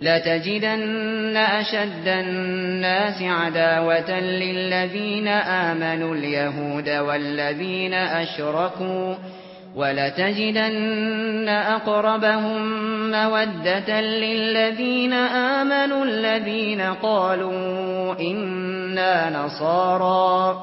لا تجدن أشد الناس عداوة للذين آمنوا اليهود والذين أشركوا ولا تجدن أقربهم مودة للذين آمنوا الذين قالوا اننا نصارى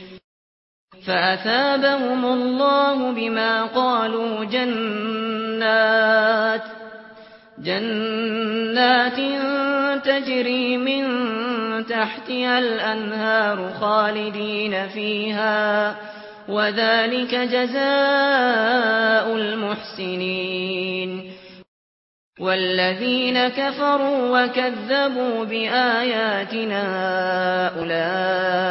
فأثابهم الله بما قالوا جنات جنات تجري من تحتها الأنهار خالدين فيها وذلك جزاء المحسنين والذين كفروا وكذبوا بآياتنا أولئك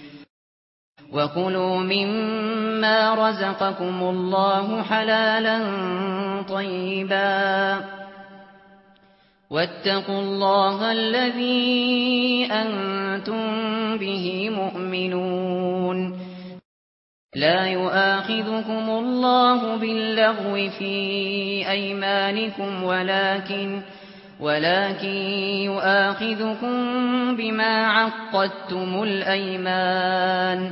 وَكُلُوا مِمَّا رَزَقَكُمُ اللَّهُ حَلَالًا طَيِّبًا وَاتَّقُوا اللَّهَ الَّذِي أَنْتُمْ بِهِ مُؤْمِنُونَ لا يؤاخذكم الله باللغو في ايمانكم ولكن ولكن يؤاخذكم بما عقدتم الايمان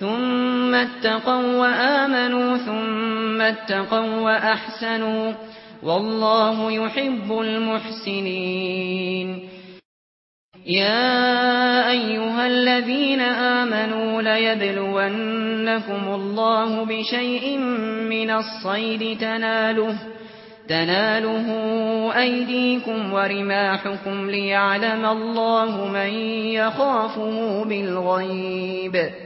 ثُمَّ اتَّقَوْا وَآمَنُوا ثُمَّ اتَّقَوْا وَأَحْسَنُوا وَاللَّهُ يُحِبُّ الْمُحْسِنِينَ. يا أيها الذين آمنوا لا يبلونكم الله بشيء من الصيد تناله تناله أيديكم ورماحكم ليعلم الله من يخافه بالغيب.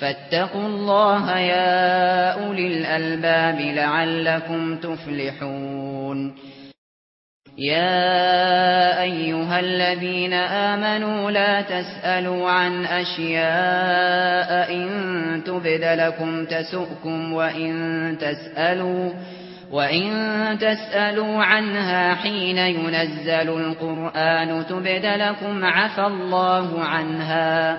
فاتقوا الله يا أولي الألباب لعلكم تفلحون. يا أيها الذين آمنوا لا تسألوا عن أشياء إن تبد لكم تسؤكم وإن تسألوا وَإِن تَسْأَلُوا عَنْهَا حِينَ يُنَزَّلُ الْقُرْآنُ تُبْدَ لَكُمْ عَفَا اللَّهُ عَنْهَا.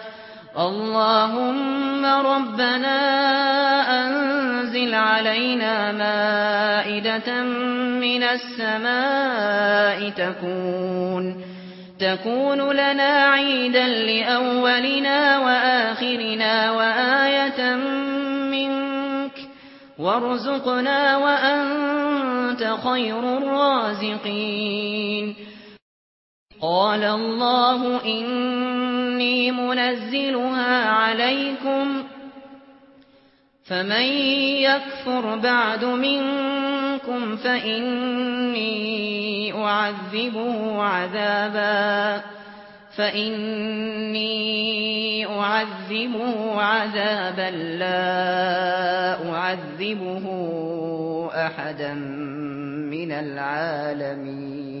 اللهم ربنا انزل علينا مائدة من السماء تكون تكون لنا عيدا لاولنا واخرنا وايه منك وارزقنا وانت خير الرازقين قال الله ان إني منزلها عليكم فمن يكفر بعد منكم فإني أعذبه عذابا فإني أعذبه عذابا لا أعذبه أحدا من العالمين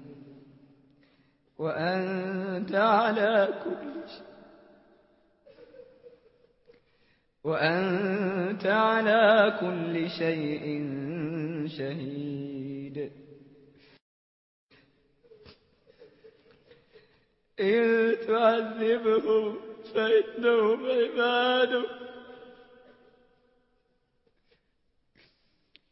وأنت على كل شيء. وأنت على كل شيء شهيد. إن تعذبهم فإنهم عبادك.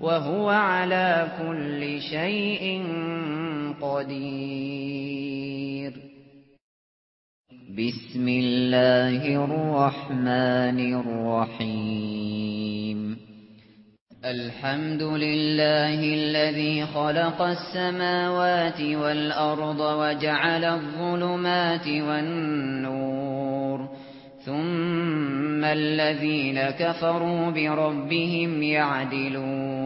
وهو على كل شيء قدير. بسم الله الرحمن الرحيم. الحمد لله الذي خلق السماوات والأرض وجعل الظلمات والنور ثم الذين كفروا بربهم يعدلون.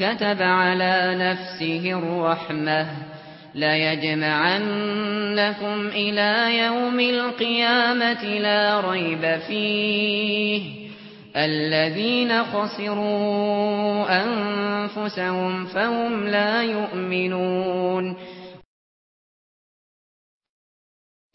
كتب على نفسه الرحمة. لا يجمعنكم إلى يوم القيامة لا ريب فيه. الذين خسروا أنفسهم فهم لا يؤمنون.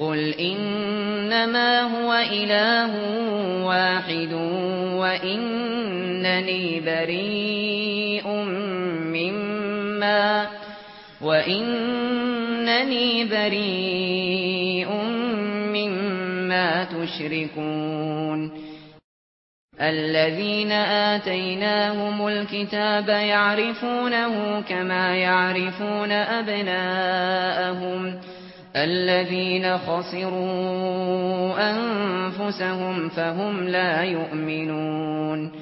قل انما هو اله واحد وانني بريء مما وانني بريء مما تشركون الذين آتيناهم الكتاب يعرفونه كما يعرفون أبناءهم الذين خسروا أنفسهم فهم لا يؤمنون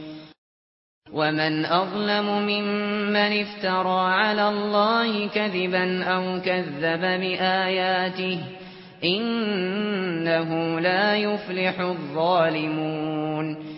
ومن أظلم ممن افترى على الله كذبا أو كذب بآياته إنه لا يفلح الظالمون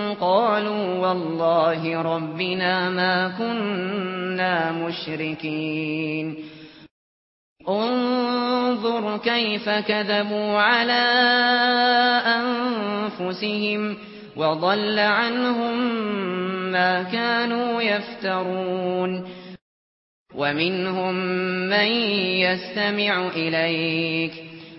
قالوا والله ربنا ما كنا مشركين. انظر كيف كذبوا على أنفسهم وضل عنهم ما كانوا يفترون. ومنهم من يستمع إليك.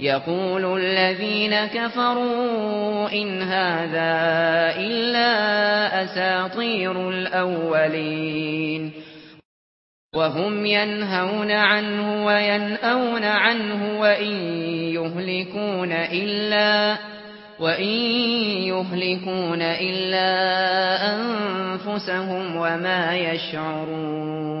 يقول الذين كفروا إن هذا إلا أساطير الأولين. وهم ينهون عنه وينأون عنه وإن يهلكون إلا وَإِن يُهْلِكُونَ إِلَّا أَنفُسَهُمْ وَمَا يَشْعُرُونَ.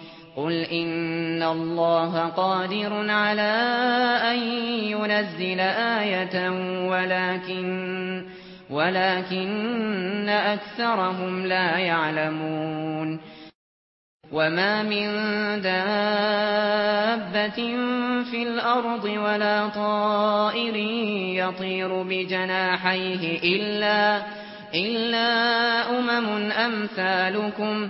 قل إن الله قادر على أن ينزل آية ولكن ولكن أكثرهم لا يعلمون. وما من دابة في الأرض ولا طائر يطير بجناحيه الا إلا أمم أمثالكم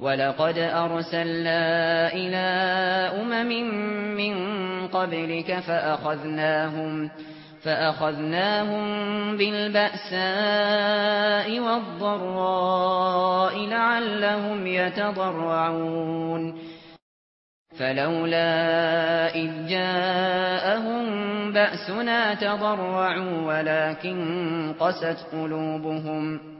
وَلَقَدْ أَرْسَلْنَا إِلَى أُمَمٍ مِّن قَبْلِكَ فَأَخَذْنَاهُمْ فَأَخَذْنَاهُمْ بِالْبَأْسَاءِ وَالضَّرَّاءِ لَعَلَّهُمْ يَتَضَرَّعُونَ فَلَوْلَا إِذْ جَاءَهُم بَأْسُنَا تَضَرَّعُوا وَلَكِن قَسَتْ قُلُوبُهُمْ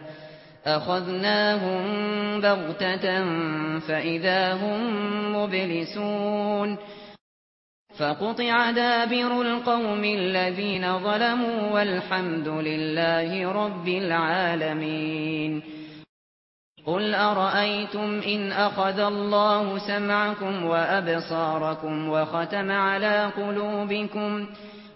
أخذناهم بغتة فإذا هم مبلسون فقطع دابر القوم الذين ظلموا والحمد لله رب العالمين قل أرأيتم إن أخذ الله سمعكم وأبصاركم وختم على قلوبكم وختم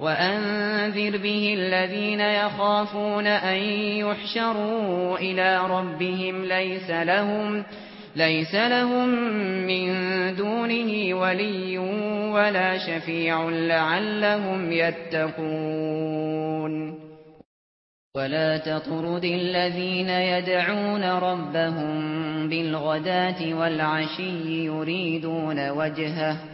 وَأَنذِرْ بِهِ الَّذِينَ يَخَافُونَ أَن يُحْشَرُوا إِلَى رَبِّهِمْ لَيْسَ لَهُمْ لَيْسَ لَهُمْ مِنْ دُونِهِ وَلِيٌّ وَلَا شَفِيعٌ لَعَلَّهُمْ يَتَّقُونَ وَلَا تَطْرُدِ الَّذِينَ يَدْعُونَ رَبَّهُمْ بِالْغَدَاةِ وَالْعَشِيِّ يُرِيدُونَ وَجْهَهُ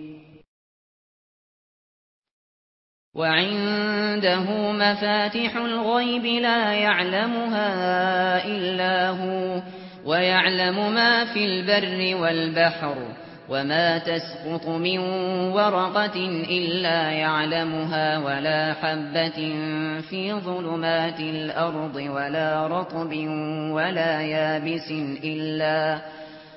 وعنده مفاتيح الغيب لا يعلمها الا هو ويعلم ما في البر والبحر وما تسقط من ورقة إلا يعلمها ولا حبة في ظلمات الأرض ولا رطب ولا يابس إلا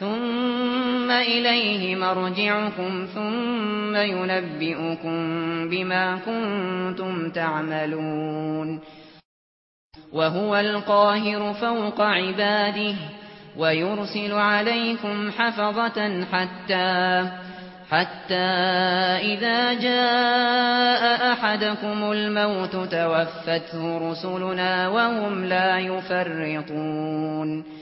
ثُمَّ إِلَيْهِ مَرْجِعُكُمْ ثُمَّ يُنَبِّئُكُم بِمَا كُنتُمْ تَعْمَلُونَ وَهُوَ الْقَاهِرُ فَوْقَ عِبَادِهِ وَيُرْسِلُ عَلَيْكُمْ حَفَظَةً حَتَّى حَتَّى إِذَا جَاءَ أَحَدَكُمُ الْمَوْتُ تَوَفَّتْهُ رُسُلُنَا وَهُمْ لَا يُفَرِّطُونَ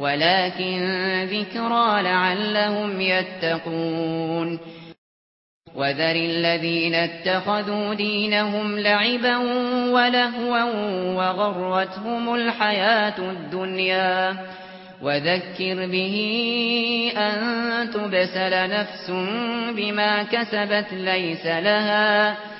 ولكن ذكرى لعلهم يتقون وذر الذين اتخذوا دينهم لعبا ولهوا وغرتهم الحياة الدنيا وذكر به أن تبسل نفس بما كسبت ليس لها وذكر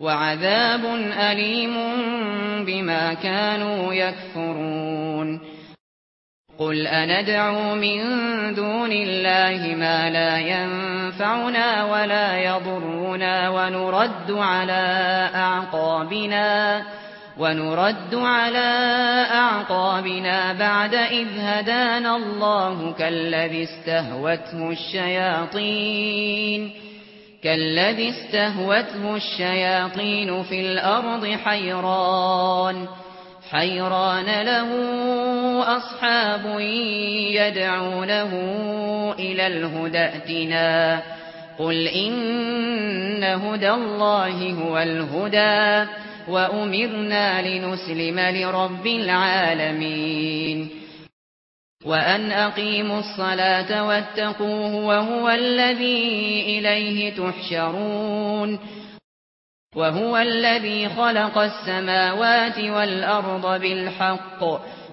وعذاب أليم بما كانوا يكفرون. قل أندعو من دون الله ما لا ينفعنا ولا يضرنا ونرد على أعقابنا ونرد على أعقابنا بعد إذ هدانا الله كالذي استهوته الشياطين. كالذي استهوته الشياطين في الأرض حيران حيران له أصحاب يدعونه إلى الهدى اتنا قل إن هدى الله هو الهدى وأمرنا لنسلم لرب العالمين وَأَنْ أَقِيمُوا الصَّلَاةَ وَاتَّقُوهُ وَهُوَ الَّذِي إِلَيْهِ تُحْشَرُونَ وَهُوَ الَّذِي خَلَقَ السَّمَاوَاتِ وَالْأَرْضَ بِالْحَقِّ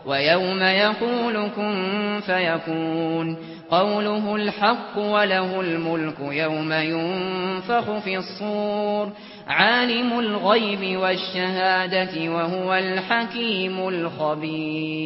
وَيَوْمَ يَقُولُ كُن فَيَكُونُ قَوْلُهُ الْحَقُّ وَلَهُ الْمُلْكُ يَوْمَ يُنفَخُ فِي الصُّورِ عَالِمُ الْغَيْبِ وَالشَّهَادَةِ وَهُوَ الْحَكِيمُ الْخَبِيرُ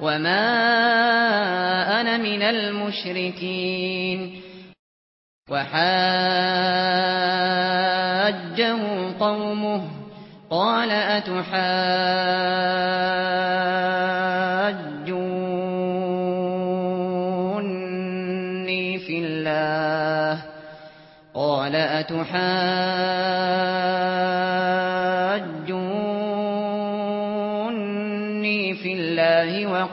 وما أنا من المشركين وحاجه قومه قال اتحاجوني في الله قال اتحاجوني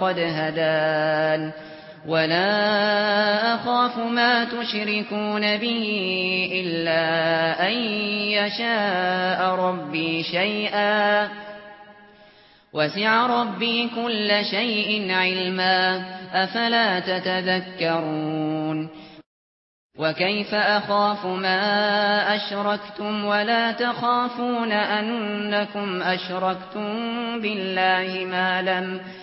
قد هدان. ولا أخاف ما تشركون به إلا أن يشاء ربي شيئا. وسع ربي كل شيء علما. أفلا تتذكرون؟ وكيف أخاف ما أشركتم ولا تخافون أنكم أشركتم بالله ما لم تشركوا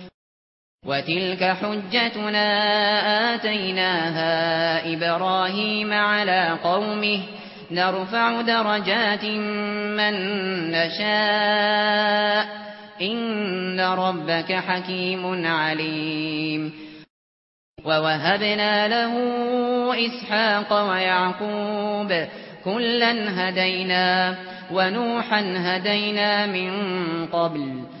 وَتِلْكَ حُجَّتُنَا آتَيْنَاهَا إِبْرَاهِيمَ عَلَى قَوْمِهِ نَرْفَعُ دَرَجَاتٍ مَّن نَّشَاءُ إِنَّ رَبَّكَ حَكِيمٌ عَلِيمٌ وَوَهَبْنَا لَهُ إِسْحَاقَ وَيَعْقُوبَ كُلًّا هَدَيْنَا وَنُوحًا هَدَيْنَا مِن قَبْلُ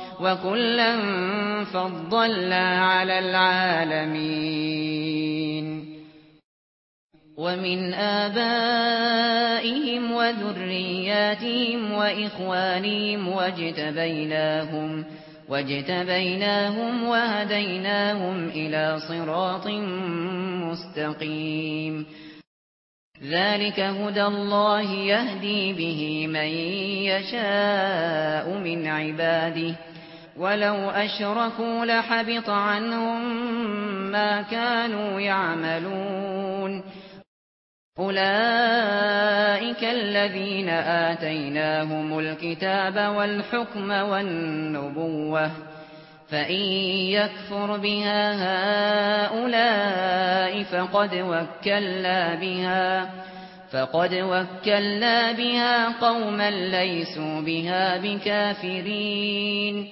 وَكُلًّا فَضَّلْنَا عَلَى الْعَالَمِينَ وَمِنْ آبَائِهِمْ وَذُرِّيَّاتِهِمْ وَإِخْوَانِهِمْ وَاجْتَبَيْنَاهُمْ وَاجْتَبَيْنَاهُمْ وَهَدَيْنَاهُمْ إِلَى صِرَاطٍ مُسْتَقِيمٍ ذَلِكَ هُدَى اللَّهِ يَهْدِي بِهِ مَن يَشَاءُ مِنْ عِبَادِهِ ولو اشركوا لحبط عنهم ما كانوا يعملون اولئك الذين اتيناهم الكتاب والحكم والنبوة فان يكفر بها هؤلاء فقد وكلنا بها فقد وكلنا بها قوما ليسوا بها بكافرين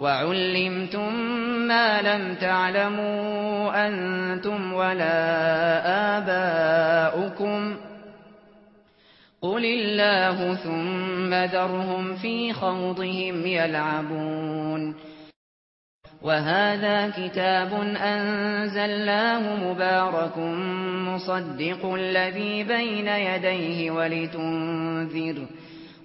وَعُلِّمْتُم مَّا لَمْ تَعْلَمُوا أَنتُمْ وَلَا آبَاؤُكُمْ قُلِ اللَّهُ ثُمَّ ذَرْهُمْ فِي خَوْضِهِمْ يَلْعَبُونَ وَهَذَا كِتَابٌ أَنزَلْنَاهُ مُبَارَكٌ مُصَدِّقُ الَّذِي بَيْنَ يَدَيْهِ وَلِتُنذِرَ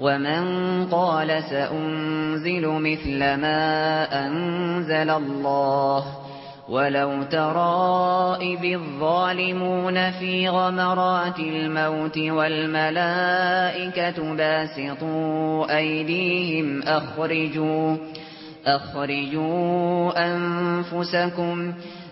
ومن قال سأنزل مثل ما أنزل الله ولو ترى إذ الظالمون في غمرات الموت والملائكة باسطوا أيديهم أخرجوا, أخرجوا أنفسكم أخرجوا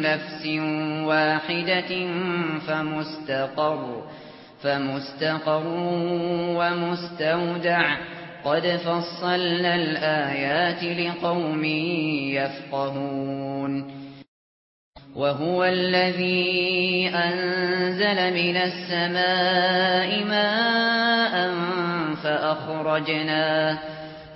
نفس واحدة فمستقر فمستقر ومستودع. قد فصلنا الآيات لقوم يفقهون. وهو الذي أنزل من السماء ماء فأخرجناه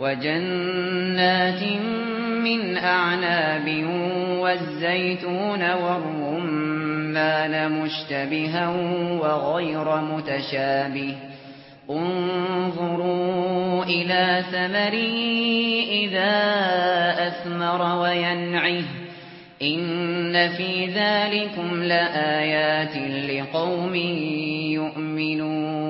وجنات من أعناب والزيتون والرمان مشتبها وغير متشابه انظروا إلى ثمري إذا أثمر وينعه إن في ذلكم لآيات لقوم يؤمنون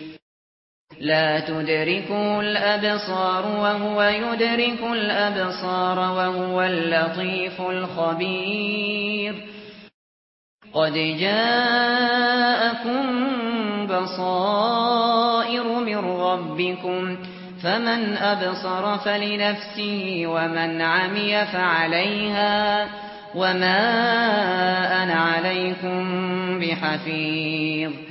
لا تدركوا الأبصار وهو يدرك الأبصار وهو اللطيف الخبير. قد جاءكم بصائر من ربكم فمن أبصر فلنفسه ومن عمي فعليها وما أنا عليكم بحفيظ.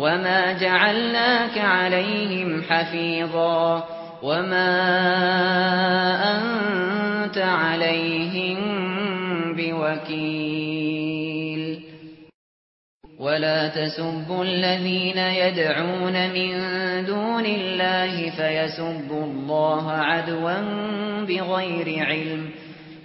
وما جعلناك عليهم حفيظا وما انت عليهم بوكيل ولا تسبوا الذين يدعون من دون الله فيسبوا الله عدوا بغير علم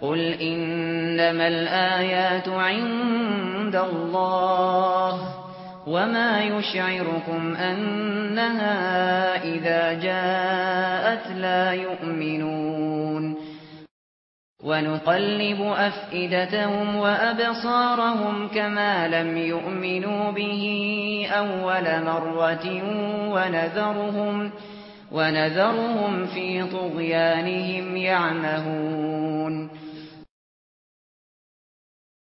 قل انما الايات عند الله وما يشعركم انها اذا جاءت لا يؤمنون ونقلب افئدتهم وابصارهم كما لم يؤمنوا به اول مره ونذرهم ونذرهم في طغيانهم يعمهون